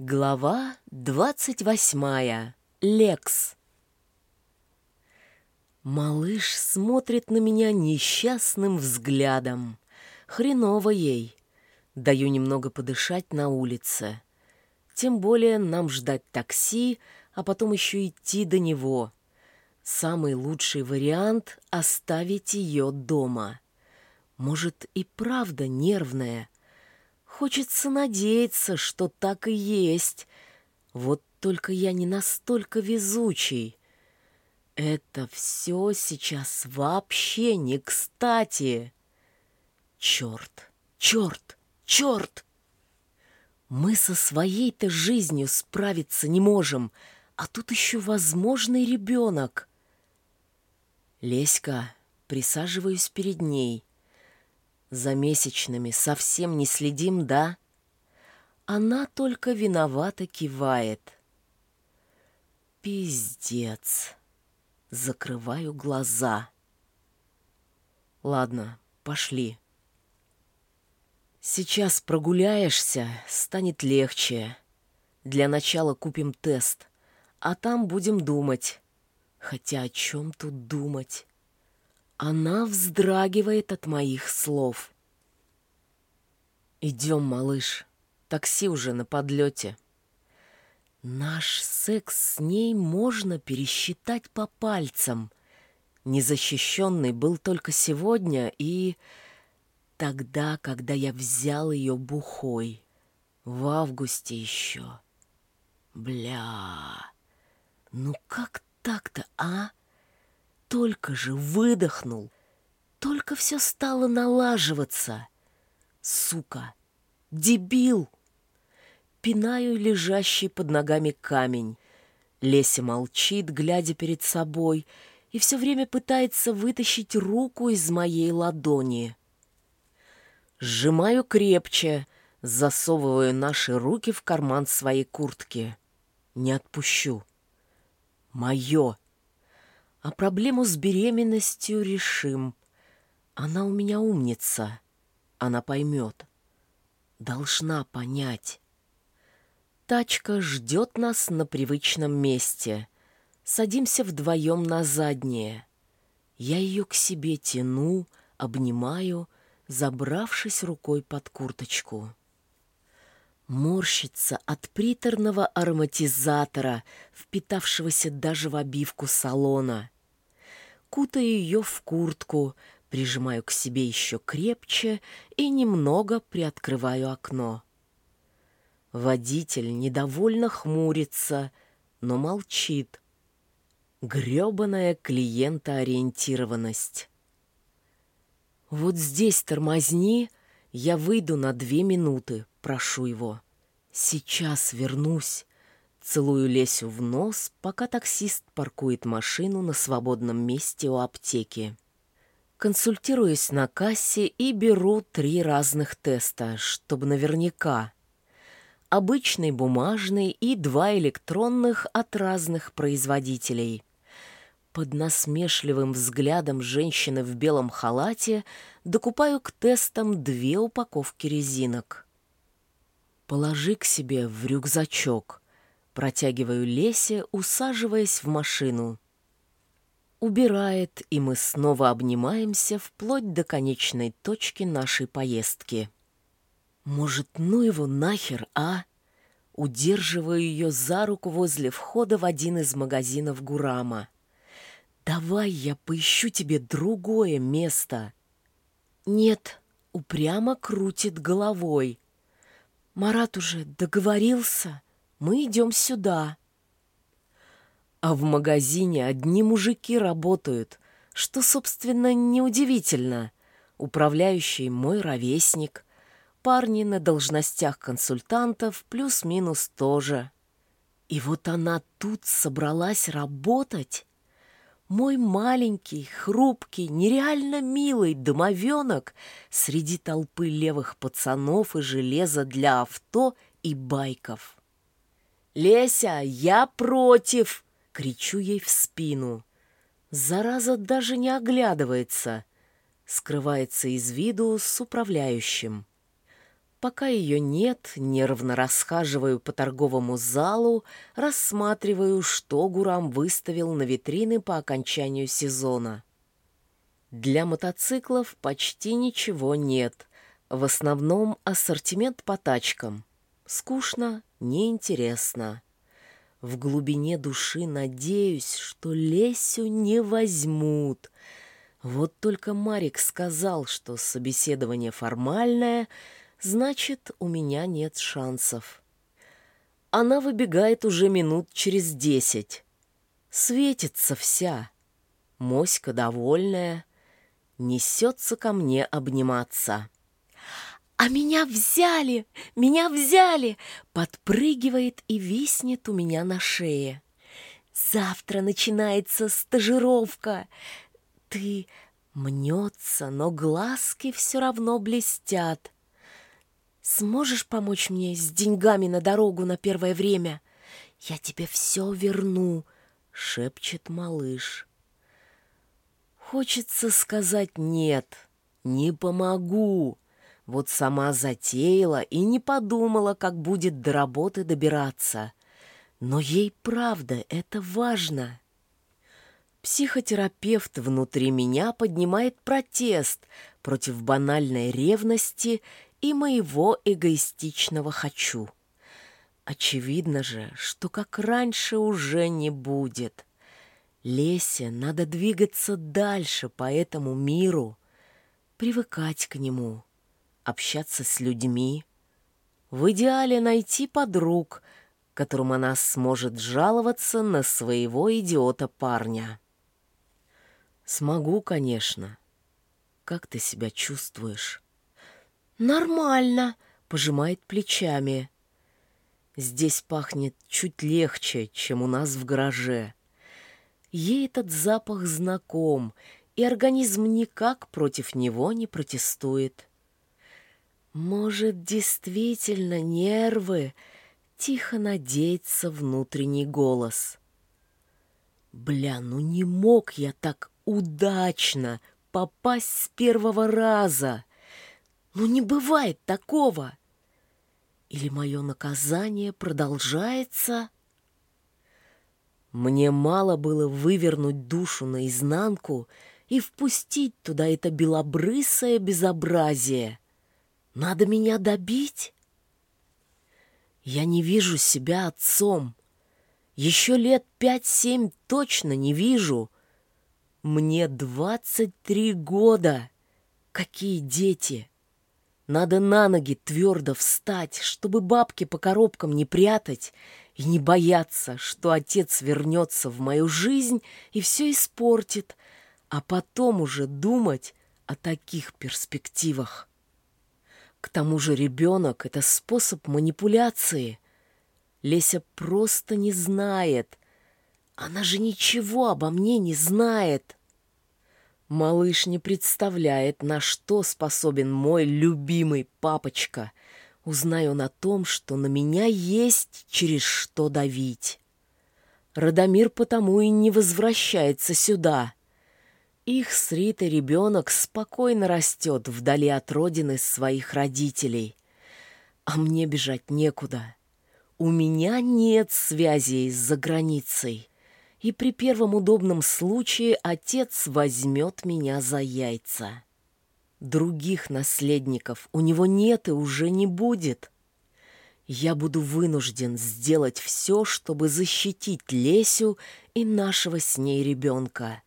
Глава двадцать восьмая. Лекс. Малыш смотрит на меня несчастным взглядом. Хреново ей. Даю немного подышать на улице. Тем более нам ждать такси, а потом еще идти до него. Самый лучший вариант — оставить ее дома. Может, и правда нервная — Хочется надеяться, что так и есть. Вот только я не настолько везучий. Это все сейчас вообще не кстати. Черт, черт, черт! Мы со своей-то жизнью справиться не можем, а тут еще возможный ребенок. Леська, присаживаюсь перед ней. За месячными совсем не следим, да? Она только виновато кивает. Пиздец. Закрываю глаза. Ладно, пошли. Сейчас прогуляешься, станет легче. Для начала купим тест, а там будем думать. Хотя о чем тут думать? Она вздрагивает от моих слов. «Идем, малыш, такси уже на подлете». Наш секс с ней можно пересчитать по пальцам. Незащищенный был только сегодня и тогда, когда я взял ее бухой. В августе еще. Бля, ну как так-то, а? Только же выдохнул, только все стало налаживаться. Сука! Дебил! Пинаю лежащий под ногами камень. Леся молчит, глядя перед собой, и все время пытается вытащить руку из моей ладони. Сжимаю крепче, засовываю наши руки в карман своей куртки. Не отпущу. Мое. А проблему с беременностью решим. Она у меня умница. Она поймет. Должна понять. Тачка ждет нас на привычном месте. Садимся вдвоем на заднее. Я ее к себе тяну, обнимаю, забравшись рукой под курточку морщится от приторного ароматизатора, впитавшегося даже в обивку салона. Кутаю ее в куртку, прижимаю к себе еще крепче и немного приоткрываю окно. Водитель недовольно хмурится, но молчит. Грёбаная клиентоориентированность. «Вот здесь тормозни, я выйду на две минуты», прошу его. «Сейчас вернусь». Целую Лесю в нос, пока таксист паркует машину на свободном месте у аптеки. Консультируюсь на кассе и беру три разных теста, чтобы наверняка. Обычный бумажный и два электронных от разных производителей. Под насмешливым взглядом женщины в белом халате докупаю к тестам две упаковки резинок. «Положи к себе в рюкзачок», — протягиваю Лесе, усаживаясь в машину. Убирает, и мы снова обнимаемся вплоть до конечной точки нашей поездки. «Может, ну его нахер, а?» Удерживаю ее за руку возле входа в один из магазинов Гурама. «Давай я поищу тебе другое место». «Нет», — упрямо крутит головой. Марат уже договорился. Мы идем сюда. А в магазине одни мужики работают, что, собственно, неудивительно. Управляющий мой ровесник. Парни на должностях консультантов плюс-минус тоже. И вот она тут собралась работать. Мой маленький, хрупкий, нереально милый домовенок среди толпы левых пацанов и железа для авто и байков. «Леся, я против!» — кричу ей в спину. Зараза даже не оглядывается, скрывается из виду с управляющим. Пока ее нет, нервно расхаживаю по торговому залу, рассматриваю, что Гурам выставил на витрины по окончанию сезона. Для мотоциклов почти ничего нет. В основном ассортимент по тачкам. Скучно, неинтересно. В глубине души надеюсь, что Лесю не возьмут. Вот только Марик сказал, что собеседование формальное — Значит, у меня нет шансов. Она выбегает уже минут через десять. Светится вся. Моська довольная. Несется ко мне обниматься. «А меня взяли! Меня взяли!» Подпрыгивает и виснет у меня на шее. «Завтра начинается стажировка. Ты...» Мнется, но глазки все равно блестят. Сможешь помочь мне с деньгами на дорогу на первое время? Я тебе все верну, шепчет малыш. Хочется сказать нет, не помогу. Вот сама затеяла и не подумала, как будет до работы добираться. Но ей правда это важно. Психотерапевт внутри меня поднимает протест против банальной ревности и моего эгоистичного «хочу». Очевидно же, что как раньше уже не будет. Лесе надо двигаться дальше по этому миру, привыкать к нему, общаться с людьми, в идеале найти подруг, которым она сможет жаловаться на своего идиота-парня. Смогу, конечно. Как ты себя чувствуешь? «Нормально», — пожимает плечами. Здесь пахнет чуть легче, чем у нас в гараже. Ей этот запах знаком, и организм никак против него не протестует. Может, действительно нервы? Тихо надеется внутренний голос. Бля, ну не мог я так удачно попасть с первого раза. Ну не бывает такого. Или мое наказание продолжается? Мне мало было вывернуть душу наизнанку и впустить туда это белобрысое безобразие. Надо меня добить? Я не вижу себя отцом. Еще лет пять-семь точно не вижу. Мне двадцать три года. Какие дети! Надо на ноги твердо встать, чтобы бабки по коробкам не прятать и не бояться, что отец вернется в мою жизнь и все испортит, а потом уже думать о таких перспективах. К тому же ребенок — это способ манипуляции. Леся просто не знает. Она же ничего обо мне не знает. Малыш не представляет, на что способен мой любимый папочка. Узнаю на том, что на меня есть через что давить. Радомир потому и не возвращается сюда. Их с Ритой ребенок спокойно растет вдали от родины своих родителей. А мне бежать некуда. У меня нет связей с заграницей и при первом удобном случае отец возьмет меня за яйца. Других наследников у него нет и уже не будет. Я буду вынужден сделать все, чтобы защитить Лесю и нашего с ней ребенка.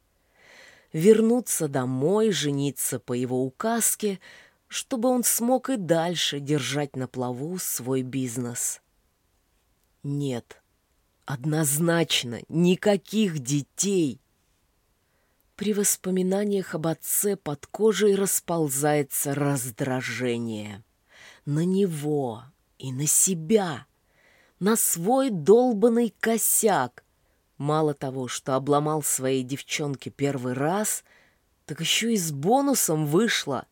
Вернуться домой, жениться по его указке, чтобы он смог и дальше держать на плаву свой бизнес. Нет, Однозначно, никаких детей. При воспоминаниях об отце под кожей расползается раздражение. На него и на себя, на свой долбанный косяк. Мало того, что обломал своей девчонке первый раз, так еще и с бонусом вышло.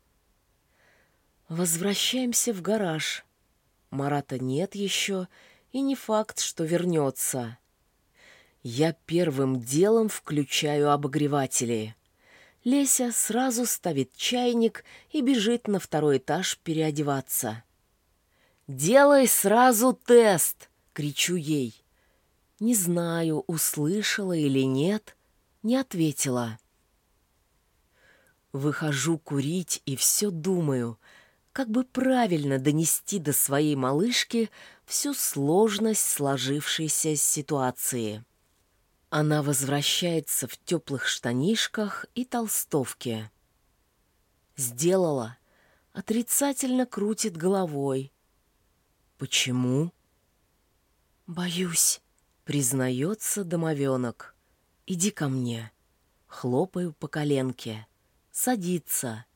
Возвращаемся в гараж. Марата нет еще, и не факт, что вернется. Я первым делом включаю обогреватели. Леся сразу ставит чайник и бежит на второй этаж переодеваться. «Делай сразу тест!» — кричу ей. Не знаю, услышала или нет, не ответила. Выхожу курить и все думаю, как бы правильно донести до своей малышки всю сложность сложившейся ситуации. Она возвращается в теплых штанишках и толстовке. Сделала. Отрицательно крутит головой. Почему? Боюсь, признается домовенок. Иди ко мне. Хлопаю по коленке. Садится.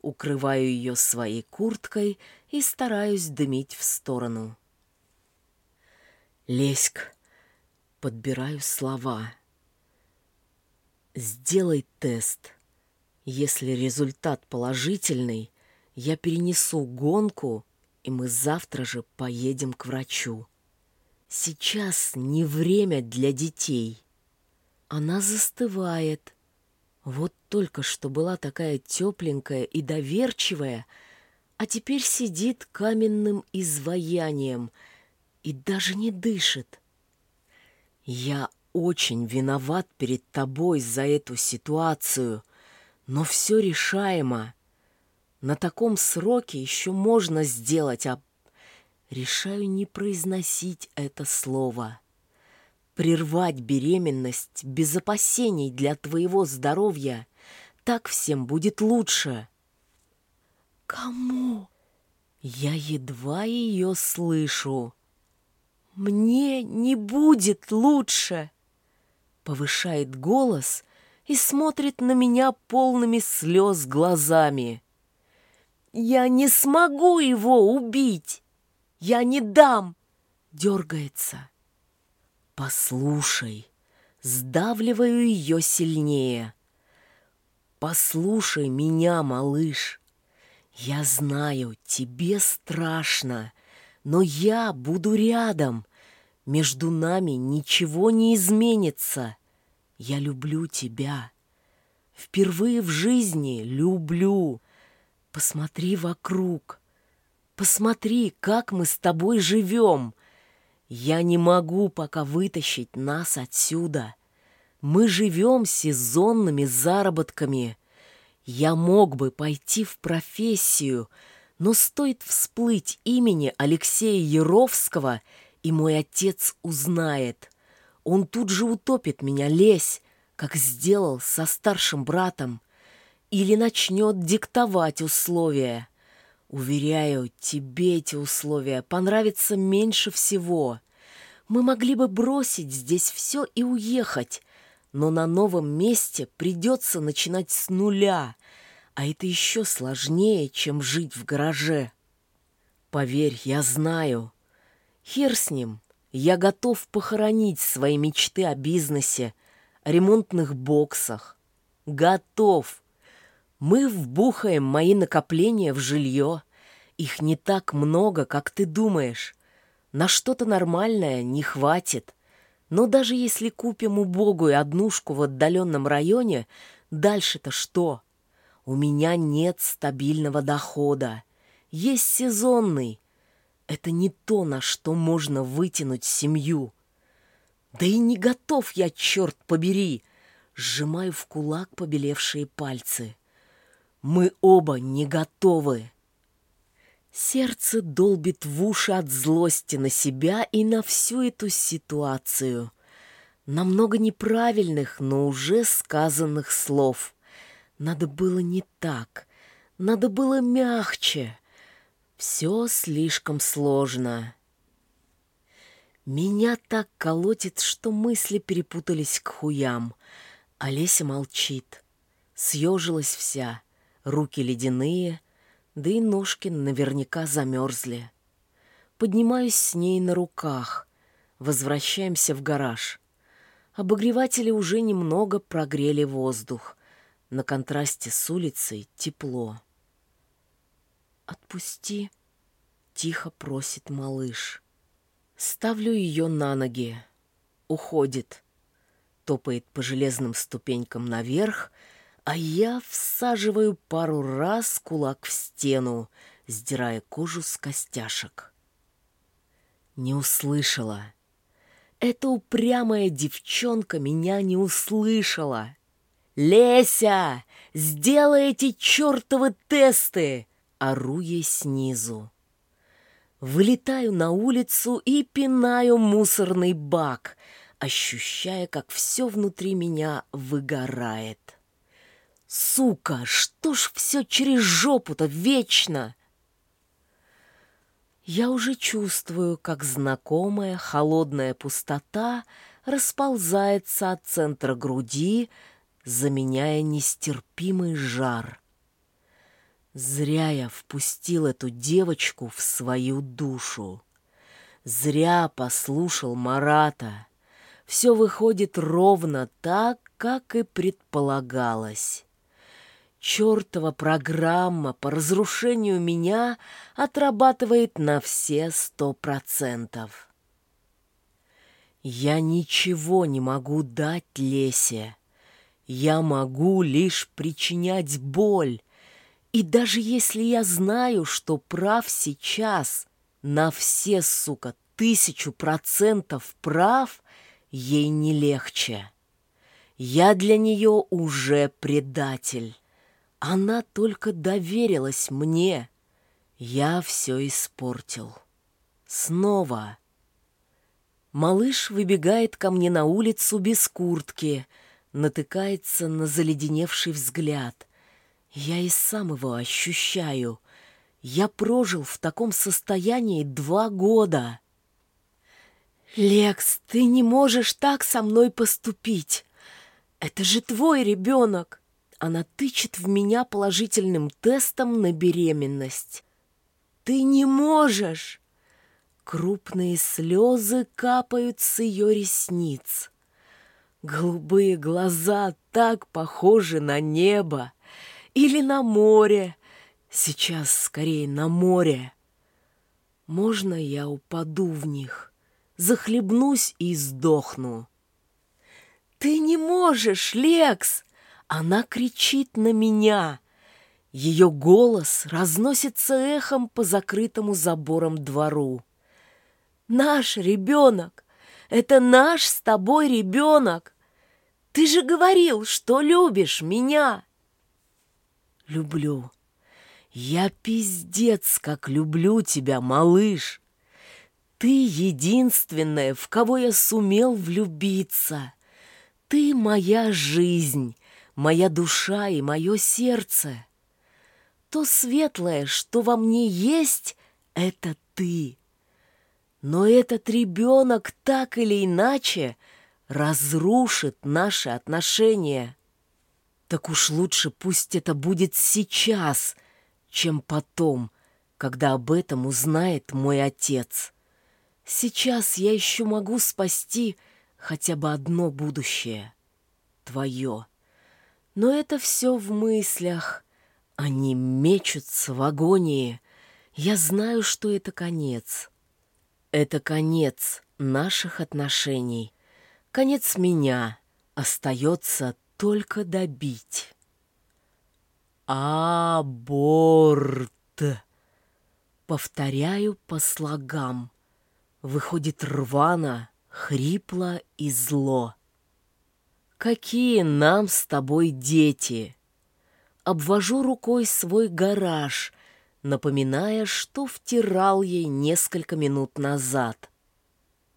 Укрываю ее своей курткой и стараюсь дымить в сторону. Леськ, подбираю слова. Сделай тест. Если результат положительный, я перенесу гонку, и мы завтра же поедем к врачу. Сейчас не время для детей. Она застывает. Вот только что была такая тепленькая и доверчивая, а теперь сидит каменным изваянием и даже не дышит. Я очень виноват перед тобой за эту ситуацию, но все решаемо. На таком сроке еще можно сделать, а решаю не произносить это слово. Прервать беременность без опасений для твоего здоровья так всем будет лучше. Кому? Я едва ее слышу. «Мне не будет лучше!» Повышает голос и смотрит на меня полными слез глазами. «Я не смогу его убить! Я не дам!» Дергается. «Послушай!» Сдавливаю ее сильнее. «Послушай меня, малыш!» Я знаю, тебе страшно, но я буду рядом. Между нами ничего не изменится. Я люблю тебя. Впервые в жизни люблю. Посмотри вокруг. Посмотри, как мы с тобой живем. Я не могу пока вытащить нас отсюда. Мы живем сезонными заработками. Я мог бы пойти в профессию — но стоит всплыть имени Алексея Яровского, и мой отец узнает. Он тут же утопит меня, лезь, как сделал со старшим братом, или начнет диктовать условия. Уверяю, тебе эти условия понравятся меньше всего. Мы могли бы бросить здесь все и уехать, но на новом месте придется начинать с нуля — а это еще сложнее, чем жить в гараже. Поверь, я знаю. Хер с ним. Я готов похоронить свои мечты о бизнесе, о ремонтных боксах. Готов. Мы вбухаем мои накопления в жилье. Их не так много, как ты думаешь. На что-то нормальное не хватит. Но даже если купим убогую однушку в отдаленном районе, дальше-то что? У меня нет стабильного дохода. Есть сезонный. Это не то, на что можно вытянуть семью. Да и не готов я, черт побери. Сжимаю в кулак побелевшие пальцы. Мы оба не готовы. Сердце долбит в уши от злости на себя и на всю эту ситуацию. На много неправильных, но уже сказанных слов — надо было не так. Надо было мягче. Все слишком сложно. Меня так колотит, что мысли перепутались к хуям. Олеся молчит. Съежилась вся. Руки ледяные, да и ножки наверняка замерзли. Поднимаюсь с ней на руках. Возвращаемся в гараж. Обогреватели уже немного прогрели воздух. На контрасте с улицей тепло. «Отпусти», — тихо просит малыш. Ставлю ее на ноги. Уходит. Топает по железным ступенькам наверх, а я всаживаю пару раз кулак в стену, сдирая кожу с костяшек. Не услышала. Эта упрямая девчонка меня не услышала. «Леся, сделай эти чертовы тесты!» Ору ей снизу. Вылетаю на улицу и пинаю мусорный бак, ощущая, как все внутри меня выгорает. Сука, что ж все через жопу-то вечно? Я уже чувствую, как знакомая холодная пустота расползается от центра груди, заменяя нестерпимый жар. Зря я впустил эту девочку в свою душу. Зря послушал Марата. Все выходит ровно так, как и предполагалось. Чертова программа по разрушению меня отрабатывает на все сто процентов. Я ничего не могу дать Лесе. Я могу лишь причинять боль. И даже если я знаю, что прав сейчас, на все, сука, тысячу процентов прав, ей не легче. Я для нее уже предатель. Она только доверилась мне. Я все испортил. Снова. Малыш выбегает ко мне на улицу без куртки, натыкается на заледеневший взгляд. Я и сам его ощущаю. Я прожил в таком состоянии два года. «Лекс, ты не можешь так со мной поступить. Это же твой ребенок!» Она тычет в меня положительным тестом на беременность. «Ты не можешь!» Крупные слезы капают с ее ресниц. Голубые глаза так похожи на небо или на море. Сейчас скорее на море. Можно я упаду в них, захлебнусь и сдохну? «Ты не можешь, Лекс!» Она кричит на меня. Ее голос разносится эхом по закрытому забором двору. «Наш ребенок! Это наш с тобой ребенок! Ты же говорил, что любишь меня!» «Люблю. Я пиздец, как люблю тебя, малыш!» Ты единственная, в кого я сумел влюбиться. Ты моя жизнь, моя душа и мое сердце. То светлое, что во мне есть, это ты. Но этот ребенок так или иначе разрушит наши отношения. Так уж лучше пусть это будет сейчас, чем потом, когда об этом узнает мой отец. Сейчас я еще могу спасти хотя бы одно будущее — твое. Но это все в мыслях. Они мечутся в агонии. Я знаю, что это конец. Это конец наших отношений. Конец меня. Остается только добить. Аборт. Повторяю по слогам. Выходит рвано, хрипло и зло. Какие нам с тобой дети? Обвожу рукой свой гараж, напоминая, что втирал ей несколько минут назад.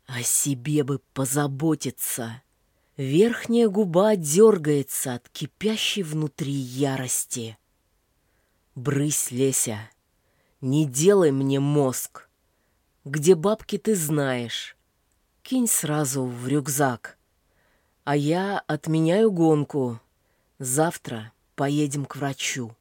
О себе бы позаботиться. Верхняя губа дергается от кипящей внутри ярости. Брысь, Леся, не делай мне мозг. Где бабки ты знаешь. Кинь сразу в рюкзак. А я отменяю гонку. Завтра поедем к врачу.